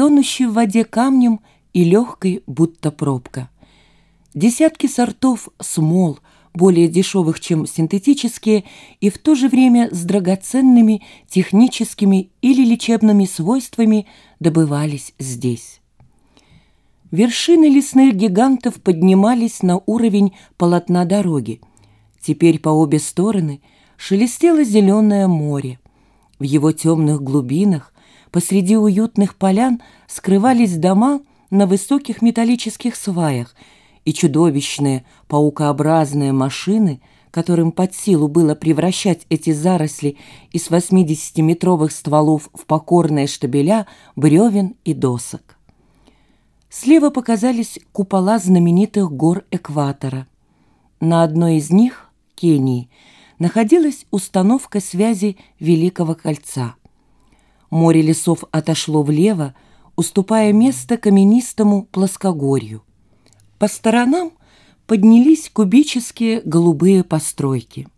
тонущей в воде камнем и легкой, будто пробка. Десятки сортов смол, более дешевых, чем синтетические, и в то же время с драгоценными техническими или лечебными свойствами добывались здесь. Вершины лесных гигантов поднимались на уровень полотна дороги. Теперь по обе стороны шелестело зеленое море. В его темных глубинах посреди уютных полян скрывались дома на высоких металлических сваях и чудовищные паукообразные машины, которым под силу было превращать эти заросли из 80-метровых стволов в покорные штабеля бревен и досок. Слева показались купола знаменитых гор экватора. На одной из них, Кении, находилась установка связи Великого кольца. Море лесов отошло влево, уступая место каменистому плоскогорью. По сторонам поднялись кубические голубые постройки.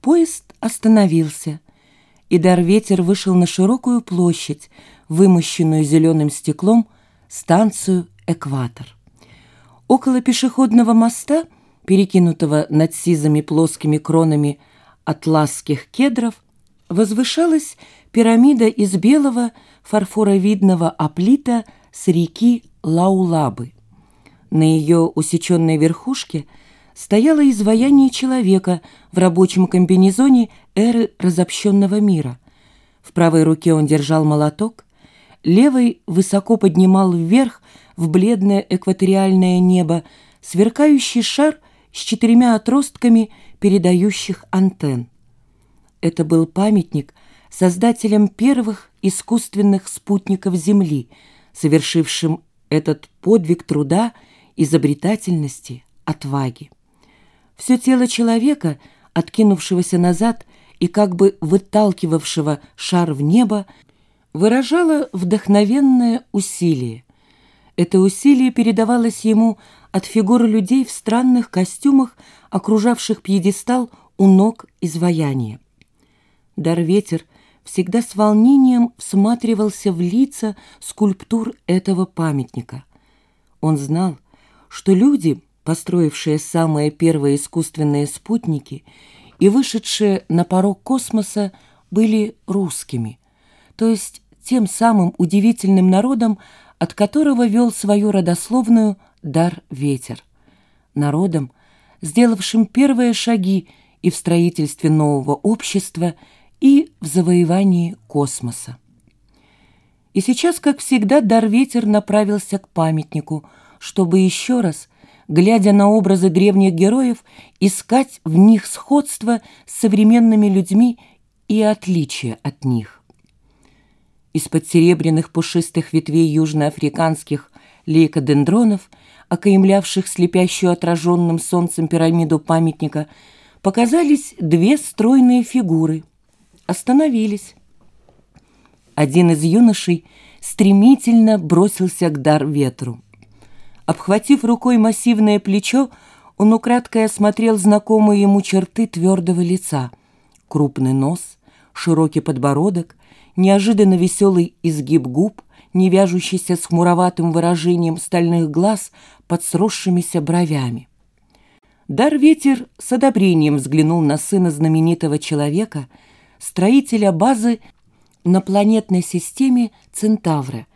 Поезд остановился, и Дарветер вышел на широкую площадь, вымощенную зеленым стеклом, станцию «Экватор». Около пешеходного моста – перекинутого над сизыми плоскими кронами атласских кедров, возвышалась пирамида из белого фарфоровидного оплита с реки Лаулабы. На ее усеченной верхушке стояло изваяние человека в рабочем комбинезоне эры разобщенного мира. В правой руке он держал молоток, левой высоко поднимал вверх в бледное экваториальное небо сверкающий шар с четырьмя отростками передающих антенн. Это был памятник создателям первых искусственных спутников Земли, совершившим этот подвиг труда, изобретательности, отваги. Все тело человека, откинувшегося назад и как бы выталкивавшего шар в небо, выражало вдохновенное усилие. Это усилие передавалось ему от фигур людей в странных костюмах, окружавших пьедестал у ног изваяния. Дарветер всегда с волнением всматривался в лица скульптур этого памятника. Он знал, что люди, построившие самые первые искусственные спутники и вышедшие на порог космоса, были русскими, то есть тем самым удивительным народом, от которого вел свою родословную дар ветер, народом, сделавшим первые шаги и в строительстве нового общества, и в завоевании космоса. И сейчас, как всегда, дар ветер направился к памятнику, чтобы еще раз, глядя на образы древних героев, искать в них сходство с современными людьми и отличия от них. Из-под серебряных пушистых ветвей южноафриканских лейкодендронов – окаемлявших слепящую отраженным солнцем пирамиду памятника, показались две стройные фигуры. Остановились. Один из юношей стремительно бросился к дар ветру. Обхватив рукой массивное плечо, он украдкой осмотрел знакомые ему черты твердого лица. Крупный нос, широкий подбородок, неожиданно веселый изгиб губ, не вяжущийся с хмуроватым выражением стальных глаз под сросшимися бровями. Дар-ветер с одобрением взглянул на сына знаменитого человека, строителя базы на планетной системе Центавра,